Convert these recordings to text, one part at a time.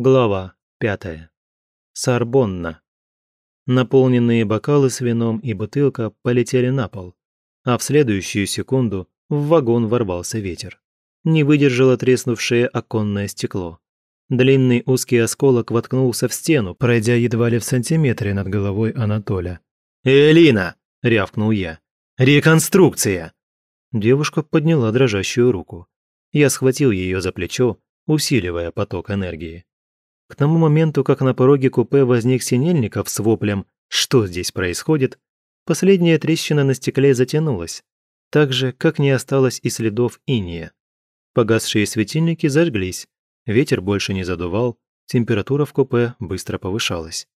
Глава пятая. Сорбонна. Наполненные бокалы с вином и бутылка полетели на пол, а в следующую секунду в вагон ворвался ветер. Не выдержало треснувшее оконное стекло. Длинный узкий осколок воткнулся в стену, пройдя едва ли в сантиметре над головой Анатоля. «Элина!» – рявкнул я. «Реконструкция!» Девушка подняла дрожащую руку. Я схватил ее за плечо, усиливая поток энергии. К тому моменту, как на пороге купе возник Синельников с воплем «Что здесь происходит?», последняя трещина на стекле затянулась, так же, как не осталось и следов иния. Погасшие светильники зажглись, ветер больше не задувал, температура в купе быстро повышалась.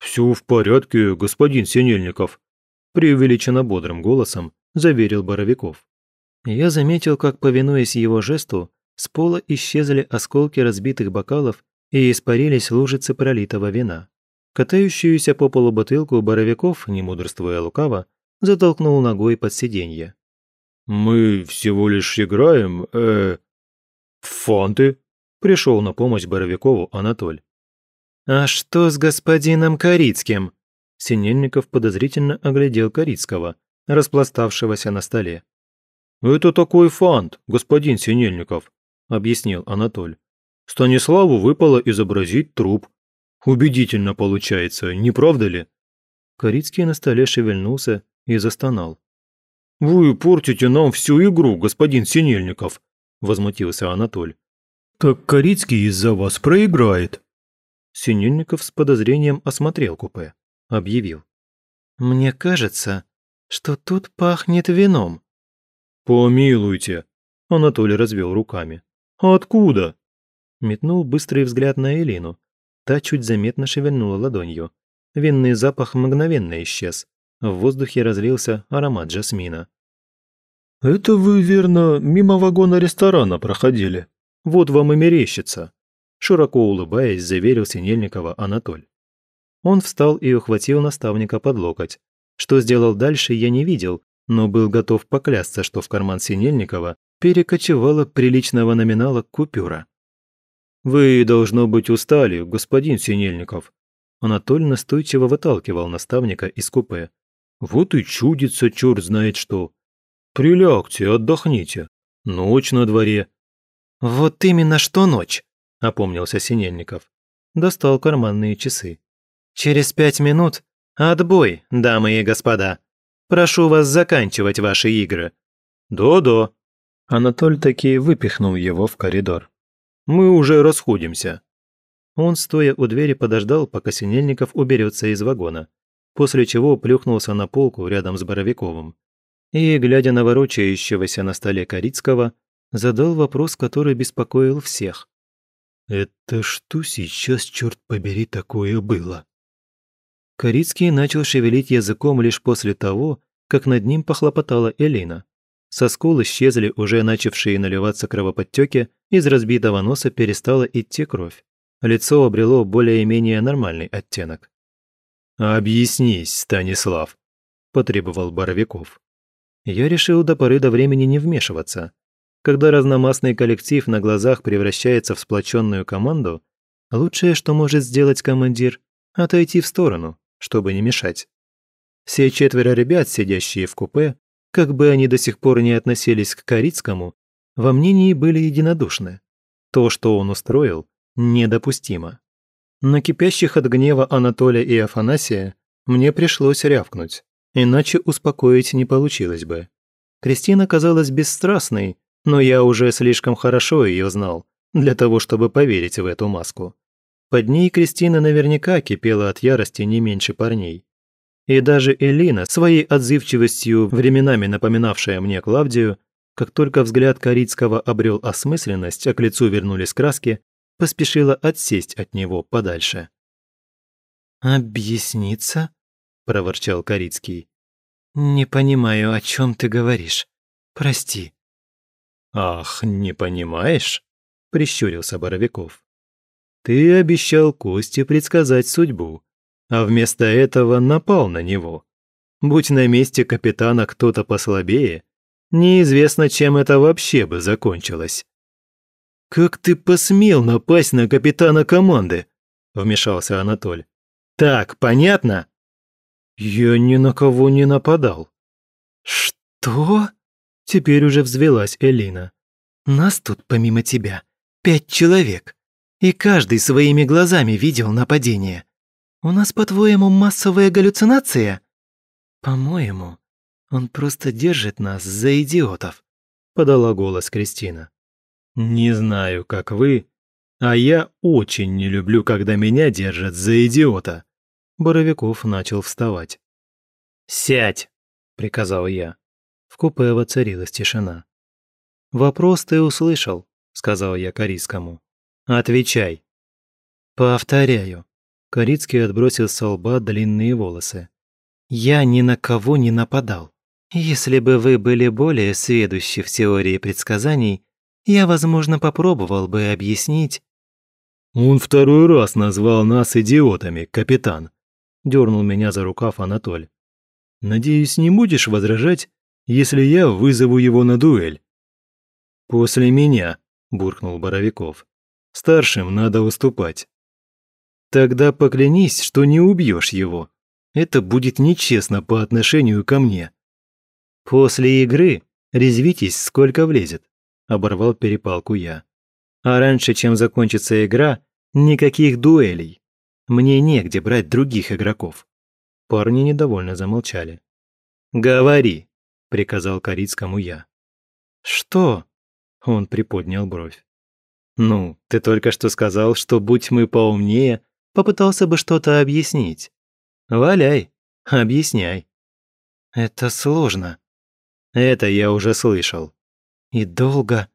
«Все в порядке, господин Синельников», – преувеличенно бодрым голосом заверил Боровиков. Я заметил, как, повинуясь его жесту, с пола исчезли осколки разбитых бокалов и испарились лужицы пролитого вина. Катающуюся по полу бутылку Боровиков, не мудрствуя лукаво, затолкнул ногой под сиденье. «Мы всего лишь играем, э... фанты», — пришел на помощь Боровикову Анатоль. «А что с господином Корицким?» Синельников подозрительно оглядел Корицкого, распластавшегося на столе. «Это такой фант, господин Синельников», — объяснил Анатоль. Станиславу выпало изобразить труп. Убедительно получается, не правда ли? Корицкий на столе шевельнулся и застонал. «Вы портите нам всю игру, господин Синельников», – возмутился Анатоль. «Так Корицкий из-за вас проиграет». Синельников с подозрением осмотрел купе. Объявил. «Мне кажется, что тут пахнет вином». «Помилуйте», – Анатолий развел руками. «Откуда?» Метнул быстрый взгляд на Элину. Та чуть заметно шевельнула ладонью. Винный запах мгновенно исчез. В воздухе разлился аромат жасмина. «Это вы, верно, мимо вагона ресторана проходили. Вот вам и мерещится», широко улыбаясь, заверил Синельникова Анатоль. Он встал и ухватил наставника под локоть. Что сделал дальше, я не видел, но был готов поклясться, что в карман Синельникова перекочевала приличного номинала купюра. «Вы, должно быть, устали, господин Синельников». Анатоль настойчиво выталкивал наставника из купе. «Вот и чудится черт знает что. Прилягте, отдохните. Ночь на дворе». «Вот именно что ночь», – опомнился Синельников. Достал карманные часы. «Через пять минут отбой, дамы и господа. Прошу вас заканчивать ваши игры». «Да-да». Анатоль таки выпихнул его в коридор. Мы уже расходимся». Он, стоя у двери, подождал, пока Синельников уберется из вагона, после чего плюхнулся на полку рядом с Боровиковым. И, глядя на ворочающегося на столе Корицкого, задал вопрос, который беспокоил всех. «Это что сейчас, черт побери, такое было?» Корицкий начал шевелить языком лишь после того, как над ним похлопотала Элина. Со скул исчезли уже начавшие наливаться кровоподтеки, из разбитого носа перестала идти кровь. Лицо обрело более-менее нормальный оттенок. «Объяснись, Станислав», – потребовал Боровиков. Я решил до поры до времени не вмешиваться. Когда разномастный коллектив на глазах превращается в сплоченную команду, лучшее, что может сделать командир – отойти в сторону, чтобы не мешать. Все четверо ребят, сидящие в купе, как бы они до сих пор не относились к Корицкому, во мнении были единодушны. То, что он устроил, недопустимо. На кипящих от гнева Анатолия и Афанасия мне пришлось рявкнуть, иначе успокоить не получилось бы. Кристина казалась бесстрастной, но я уже слишком хорошо ее знал для того, чтобы поверить в эту маску. Под ней Кристина наверняка кипела от ярости не меньше парней. И даже Элина, своей отзывчивостью, временами напоминавшая мне Клавдию, как только взгляд Корицкого обрел осмысленность, а к лицу вернулись краски, поспешила отсесть от него подальше. «Объясниться?» – проворчал Корицкий. «Не понимаю, о чем ты говоришь. Прости». «Ах, не понимаешь?» – прищурился Боровиков. «Ты обещал Косте предсказать судьбу, а вместо этого напал на него. Будь на месте капитана кто-то послабее, неизвестно, чем это вообще бы закончилось. «Как ты посмел напасть на капитана команды?» – вмешался Анатоль. «Так, понятно?» «Я ни на кого не нападал». «Что?» – теперь уже взвелась Элина. «Нас тут, помимо тебя, пять человек, и каждый своими глазами видел нападение. У нас, по-твоему, массовая галлюцинация?» «По-моему, он просто держит нас за идиотов», – подала голос Кристина. «Не знаю, как вы, а я очень не люблю, когда меня держат за идиота». Боровиков начал вставать. «Сядь!» – приказал я. В купе воцарилась тишина. «Вопрос ты услышал», – сказал я Корицкому. «Отвечай». «Повторяю». Корицкий отбросил с лба длинные волосы. «Я ни на кого не нападал. Если бы вы были более сведущи в теории предсказаний, я, возможно, попробовал бы объяснить...» «Он второй раз назвал нас идиотами, капитан», – дернул меня за рукав Анатоль. «Надеюсь, не будешь возражать, если я вызову его на дуэль?» «После меня», – буркнул Боровиков. «Старшим надо выступать». «Тогда поклянись, что не убьешь его. Это будет нечестно по отношению ко мне». «После игры резвитесь, сколько влезет оборвал перепалку я. А раньше, чем закончится игра, никаких дуэлей. Мне негде брать других игроков. Парни недовольно замолчали. «Говори», – приказал Корицкому я. «Что?» – он приподнял бровь. «Ну, ты только что сказал, что будь мы поумнее, попытался бы что-то объяснить. Валяй, объясняй». «Это сложно». «Это я уже слышал. И долго.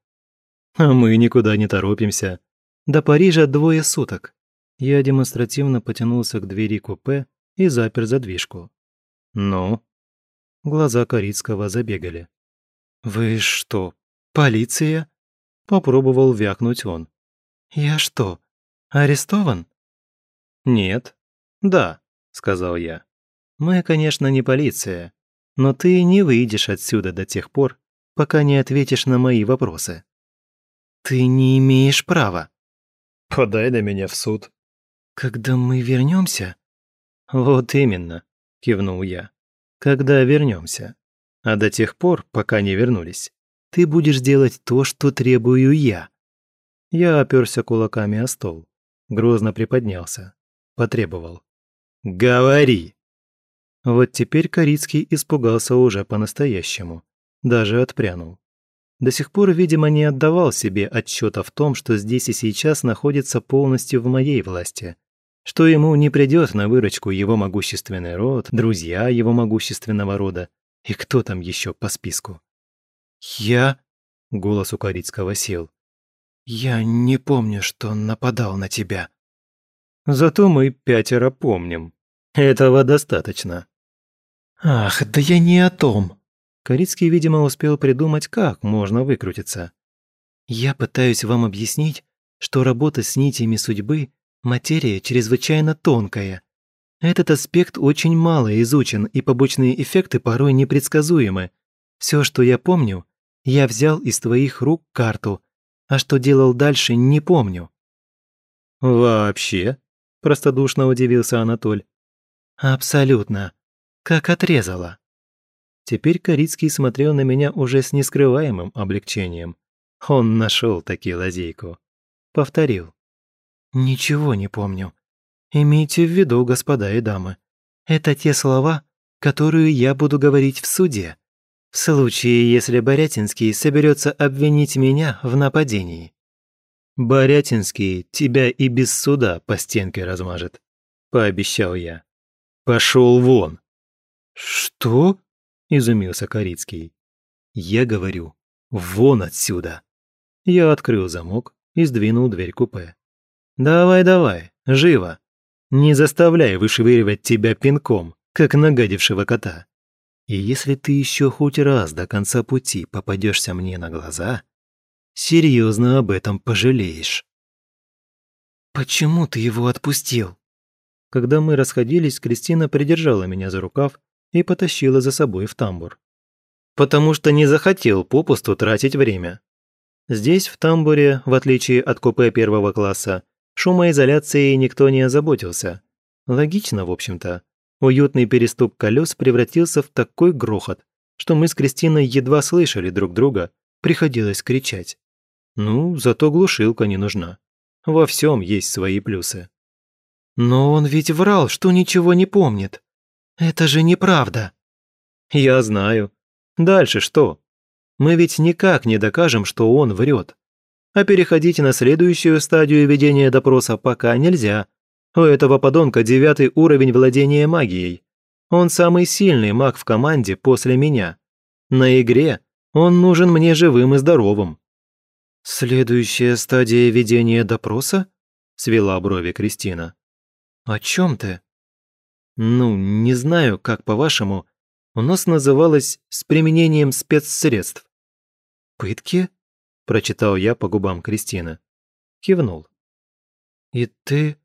А мы никуда не торопимся. До Парижа двое суток. Я демонстративно потянулся к двери купе и запер задвижку. Ну? Глаза Корицкого забегали. «Вы что, полиция?» Попробовал вякнуть он. «Я что, арестован?» «Нет. Да», — сказал я. «Мы, конечно, не полиция, но ты не выйдешь отсюда до тех пор, пока не ответишь на мои вопросы. Ты не имеешь права. Подай на меня в суд. Когда мы вернемся? Вот именно, кивнул я. Когда вернемся. А до тех пор, пока не вернулись, ты будешь делать то, что требую я. Я оперся кулаками о стол. Грозно приподнялся. Потребовал. «Говори!» Вот теперь Корицкий испугался уже по-настоящему даже отпрянул. До сих пор, видимо, не отдавал себе отчета в том, что здесь и сейчас находится полностью в моей власти, что ему не придет на выручку его могущественный род, друзья его могущественного рода и кто там еще по списку. «Я...» — голос у Корицкого сел. «Я не помню, что нападал на тебя». «Зато мы пятеро помним. Этого достаточно». «Ах, да я не о том», Корицкий, видимо, успел придумать, как можно выкрутиться. «Я пытаюсь вам объяснить, что работа с нитями судьбы – материя чрезвычайно тонкая. Этот аспект очень мало изучен, и побочные эффекты порой непредсказуемы. Все, что я помню, я взял из твоих рук карту, а что делал дальше, не помню». «Вообще?» – простодушно удивился Анатоль. «Абсолютно. Как отрезало». Теперь Корицкий смотрел на меня уже с нескрываемым облегчением. Он нашел таки лазейку. Повторил. «Ничего не помню. Имейте в виду, господа и дамы. Это те слова, которые я буду говорить в суде. В случае, если Борятинский соберется обвинить меня в нападении. Борятинский тебя и без суда по стенке размажет», – пообещал я. «Пошел вон!» «Что?» – изумился Корицкий. «Я говорю, вон отсюда!» Я открыл замок и сдвинул дверь купе. «Давай, давай, живо! Не заставляй вышвыривать тебя пинком, как нагадившего кота. И если ты еще хоть раз до конца пути попадешься мне на глаза, серьезно об этом пожалеешь». «Почему ты его отпустил?» Когда мы расходились, Кристина придержала меня за рукав и потащила за собой в тамбур. «Потому что не захотел попусту тратить время». Здесь, в тамбуре, в отличие от купе первого класса, шумоизоляцией никто не озаботился. Логично, в общем-то. Уютный переступ колес превратился в такой грохот, что мы с Кристиной едва слышали друг друга, приходилось кричать. Ну, зато глушилка не нужна. Во всем есть свои плюсы. Но он ведь врал, что ничего не помнит. Это же неправда. Я знаю. Дальше что? Мы ведь никак не докажем, что он врет. А переходить на следующую стадию ведения допроса пока нельзя. У этого подонка девятый уровень владения магией. Он самый сильный маг в команде после меня. На игре он нужен мне живым и здоровым. «Следующая стадия ведения допроса?» – свела брови Кристина. «О чем ты?» «Ну, не знаю, как по-вашему. У нас называлось «с применением спецсредств». «Пытки?» – прочитал я по губам Кристины. Кивнул. «И ты...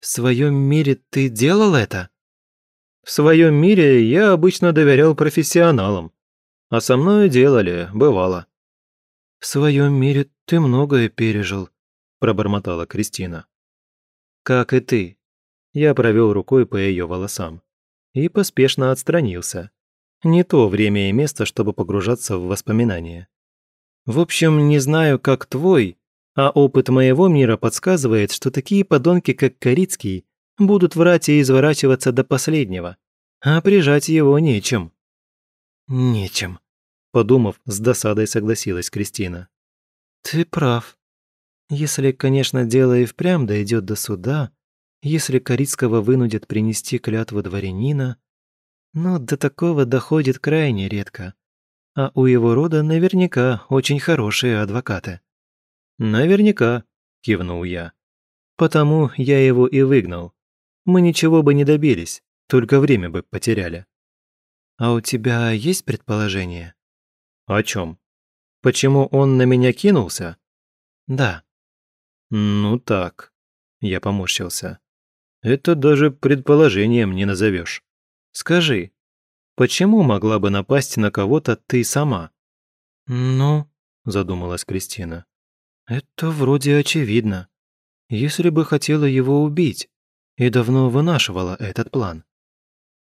в своем мире ты делал это?» «В своем мире я обычно доверял профессионалам. А со мной делали, бывало». «В своем мире ты многое пережил», – пробормотала Кристина. «Как и ты». Я провел рукой по ее волосам и поспешно отстранился. Не то время и место, чтобы погружаться в воспоминания. В общем, не знаю, как твой, а опыт моего мира подсказывает, что такие подонки, как Корицкий, будут врать и изворачиваться до последнего, а прижать его нечем. Нечем, подумав, с досадой согласилась Кристина. Ты прав. Если, конечно, дело и впрямь дойдет до суда, если Корицкого вынудят принести клятву дворянина, но до такого доходит крайне редко. А у его рода наверняка очень хорошие адвокаты. «Наверняка», – кивнул я. «Потому я его и выгнал. Мы ничего бы не добились, только время бы потеряли». «А у тебя есть предположение?» «О чем? Почему он на меня кинулся?» «Да». «Ну так», – я поморщился. «Это даже предположением не назовешь. Скажи, почему могла бы напасть на кого-то ты сама?» «Ну», – задумалась Кристина, – «это вроде очевидно. Если бы хотела его убить и давно вынашивала этот план».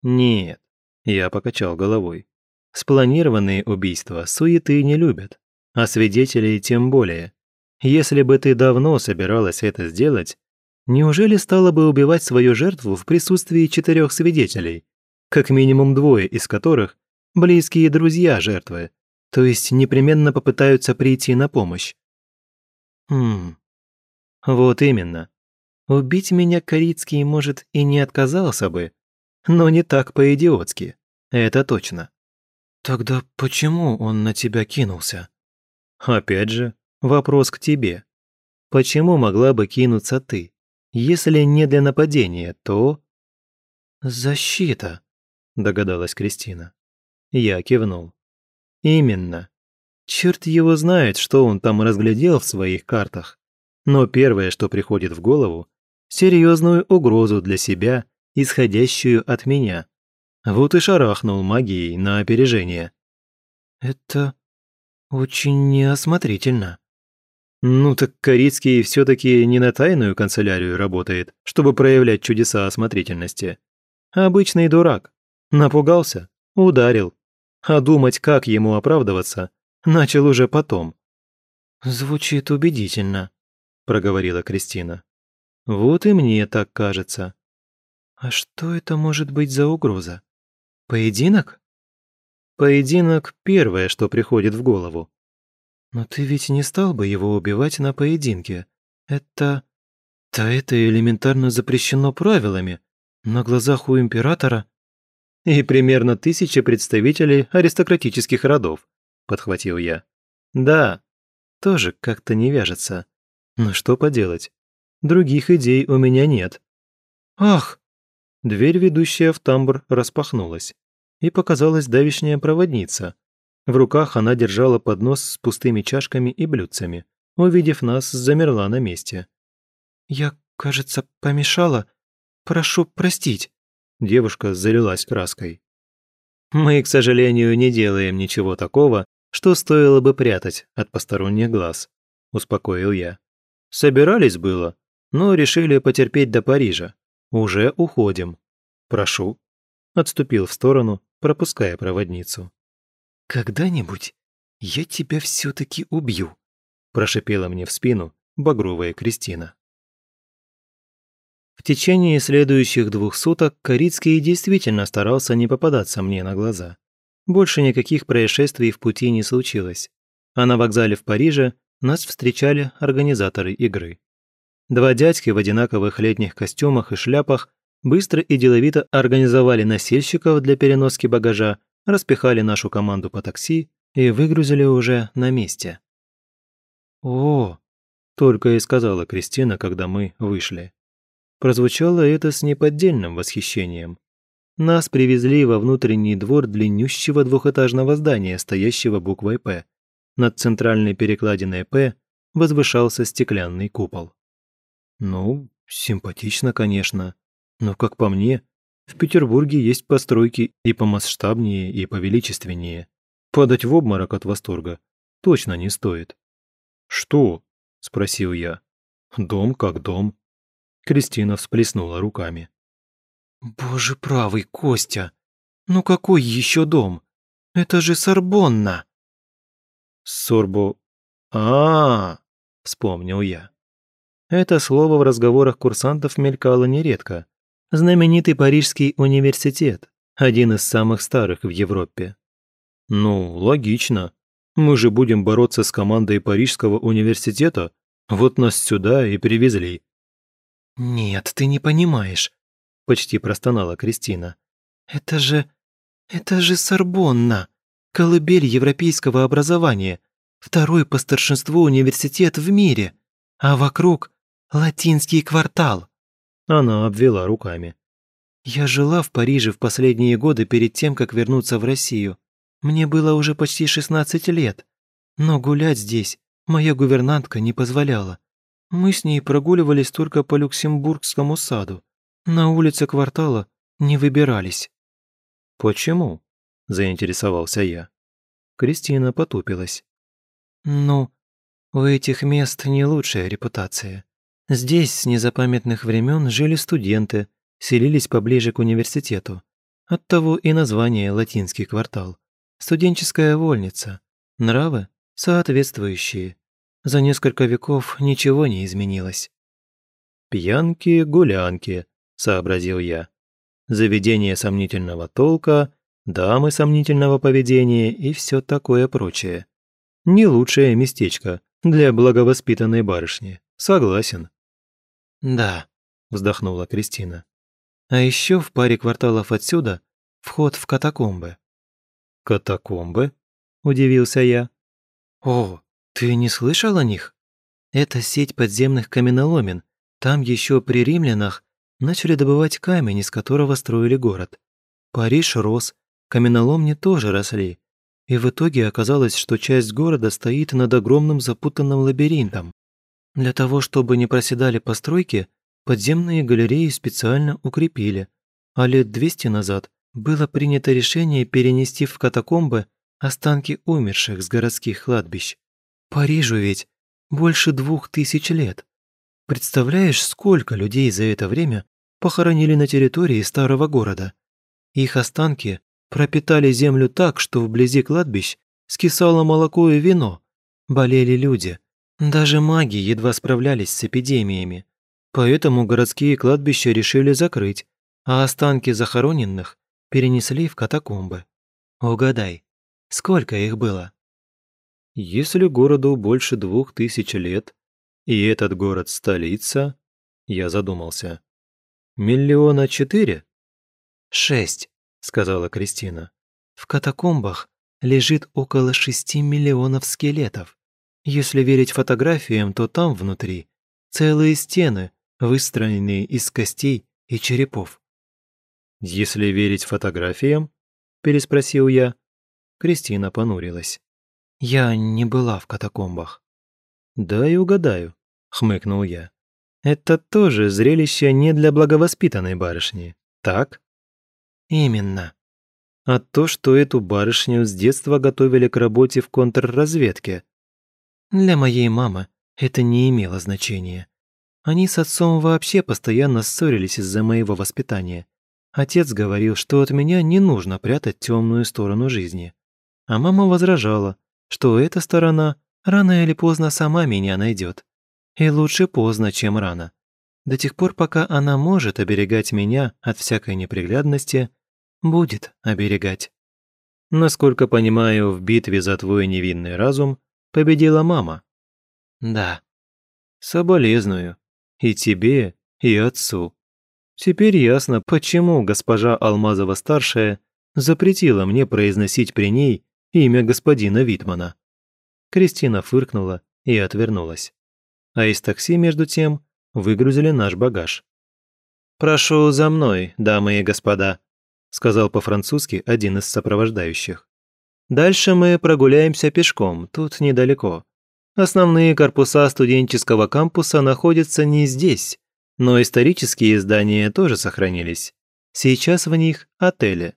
«Нет», – я покачал головой. Спланированные убийства суеты не любят, а свидетелей тем более. Если бы ты давно собиралась это сделать, неужели стала бы убивать свою жертву в присутствии четырех свидетелей, как минимум двое из которых – близкие друзья жертвы, то есть непременно попытаются прийти на помощь? Хм, вот именно. Убить меня Корицкий, может, и не отказался бы, но не так по-идиотски, это точно. «Тогда почему он на тебя кинулся?» «Опять же, вопрос к тебе. Почему могла бы кинуться ты? Если не для нападения, то...» «Защита», – догадалась Кристина. Я кивнул. «Именно. Черт его знает, что он там разглядел в своих картах. Но первое, что приходит в голову – серьезную угрозу для себя, исходящую от меня. Вот и шарахнул магией на опережение. «Это очень неосмотрительно». «Ну так Корицкий все таки не на тайную канцелярию работает, чтобы проявлять чудеса осмотрительности. Обычный дурак. Напугался, ударил. А думать, как ему оправдываться, начал уже потом». «Звучит убедительно», – проговорила Кристина. «Вот и мне так кажется». «А что это может быть за угроза?» Поединок? Поединок – первое, что приходит в голову. Но ты ведь не стал бы его убивать на поединке. Это... Да это элементарно запрещено правилами. На глазах у императора... И примерно тысяча представителей аристократических родов, подхватил я. Да, тоже как-то не вяжется. Но что поделать? Других идей у меня нет. Ах! Дверь, ведущая в тамбур, распахнулась, и показалась давишняя проводница. В руках она держала поднос с пустыми чашками и блюдцами. Увидев нас, замерла на месте. «Я, кажется, помешала. Прошу простить». Девушка залилась краской. «Мы, к сожалению, не делаем ничего такого, что стоило бы прятать от посторонних глаз», успокоил я. «Собирались было, но решили потерпеть до Парижа. Уже уходим. Прошу». Отступил в сторону, пропуская проводницу. «Когда-нибудь я тебя все-таки убью», прошипела мне в спину багровая Кристина. В течение следующих двух суток Корицкий действительно старался не попадаться мне на глаза. Больше никаких происшествий в пути не случилось. А на вокзале в Париже нас встречали организаторы игры. Два дядьки в одинаковых летних костюмах и шляпах быстро и деловито организовали носильщиков для переноски багажа, распихали нашу команду по такси и выгрузили уже на месте. «О!» – только и сказала Кристина, когда мы вышли. Прозвучало это с неподдельным восхищением. Нас привезли во внутренний двор длиннющего двухэтажного здания, стоящего буквой «П», над центральной перекладиной «П» возвышался стеклянный купол. Ну, симпатично, конечно. Но, как по мне, в Петербурге есть постройки и помасштабнее, и повеличественнее. Падать в обморок от восторга точно не стоит. «Что?» – спросил я. «Дом как дом». Кристина всплеснула руками. «Боже правый, Костя! Ну какой еще дом? Это же Сорбонна!» Сорбо... а, -а, -а вспомнил я. Это слово в разговорах курсантов мелькало нередко. Знаменитый Парижский университет, один из самых старых в Европе. Ну, логично. Мы же будем бороться с командой Парижского университета. Вот нас сюда и привезли. «Нет, ты не понимаешь», – почти простонала Кристина. «Это же... это же Сорбонна!» колыбель европейского образования, второй по старшинству университет в мире, а вокруг латинский квартал». Она обвела руками. «Я жила в Париже в последние годы перед тем, как вернуться в Россию. Мне было уже почти 16 лет. Но гулять здесь моя гувернантка не позволяла. Мы с ней прогуливались только по Люксембургскому саду. На улице квартала не выбирались». «Почему?» – заинтересовался я. Кристина потупилась. «Ну, у этих мест не лучшая репутация. Здесь с незапамятных времен жили студенты, селились поближе к университету. Оттого и название «Латинский квартал». Студенческая вольница. Нравы соответствующие. За несколько веков ничего не изменилось. «Пьянки, гулянки», – сообразил я. «Заведение сомнительного толка, дамы сомнительного поведения и все такое прочее. Не лучшее местечко для благовоспитанной барышни, согласен. «Да», – вздохнула Кристина. «А еще в паре кварталов отсюда вход в катакомбы». «Катакомбы?» – удивился я. «О, ты не слышал о них? Это сеть подземных каменоломен. Там еще при римлянах начали добывать камень, из которого строили город. Париж рос, каменоломни тоже росли, и в итоге оказалось, что часть города стоит над огромным запутанным лабиринтом. Для того, чтобы не проседали постройки, подземные галереи специально укрепили, а лет 200 назад было принято решение перенести в катакомбы останки умерших с городских кладбищ. Парижу ведь больше двух тысяч лет. Представляешь, сколько людей за это время похоронили на территории старого города? Их останки пропитали землю так, что вблизи кладбищ скисало молоко и вино. Болели люди. Даже маги едва справлялись с эпидемиями. Поэтому городские кладбища решили закрыть, а останки захороненных перенесли в катакомбы. Угадай, сколько их было? Если городу больше двух тысяч лет, и этот город столица, я задумался. Миллиона четыре? Шесть сказала Кристина. В катакомбах лежит около шести миллионов скелетов. Если верить фотографиям, то там внутри целые стены, выстроенные из костей и черепов. «Если верить фотографиям?» – переспросил я. Кристина понурилась. «Я не была в катакомбах». «Да и угадаю», – хмыкнул я. «Это тоже зрелище не для благовоспитанной барышни, так?» Именно. А то, что эту барышню с детства готовили к работе в контрразведке. Для моей мамы это не имело значения. Они с отцом вообще постоянно ссорились из-за моего воспитания. Отец говорил, что от меня не нужно прятать темную сторону жизни. А мама возражала, что эта сторона рано или поздно сама меня найдет. И лучше поздно, чем рано. До тех пор, пока она может оберегать меня от всякой неприглядности, будет оберегать. Насколько понимаю, в битве за твой невинный разум победила мама. Да. Соболезную. И тебе, и отцу. Теперь ясно, почему госпожа Алмазова-старшая запретила мне произносить при ней имя господина Витмана. Кристина фыркнула и отвернулась. А из такси, между тем, выгрузили наш багаж. «Прошу за мной, дамы и господа», сказал по-французски один из сопровождающих. «Дальше мы прогуляемся пешком, тут недалеко. Основные корпуса студенческого кампуса находятся не здесь, но исторические здания тоже сохранились. Сейчас в них отели.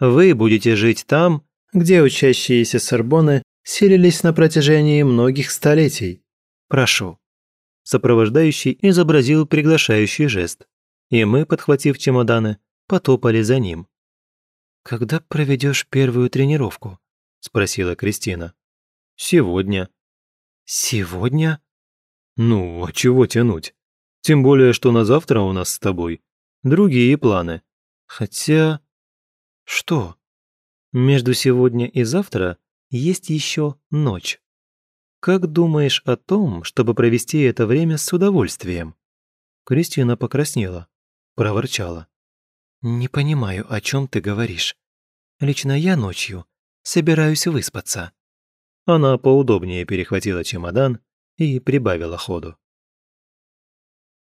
Вы будете жить там, где учащиеся Сорбоны селились на протяжении многих столетий. Прошу». Сопровождающий изобразил приглашающий жест, и мы, подхватив чемоданы, потопали за ним. «Когда проведешь первую тренировку?» – спросила Кристина. «Сегодня». «Сегодня?» «Ну, а чего тянуть? Тем более, что на завтра у нас с тобой другие планы. Хотя...» «Что?» «Между сегодня и завтра есть еще ночь. Как думаешь о том, чтобы провести это время с удовольствием?» Кристина покраснела, проворчала. «Не понимаю, о чем ты говоришь. Лично я ночью собираюсь выспаться». Она поудобнее перехватила чемодан и прибавила ходу.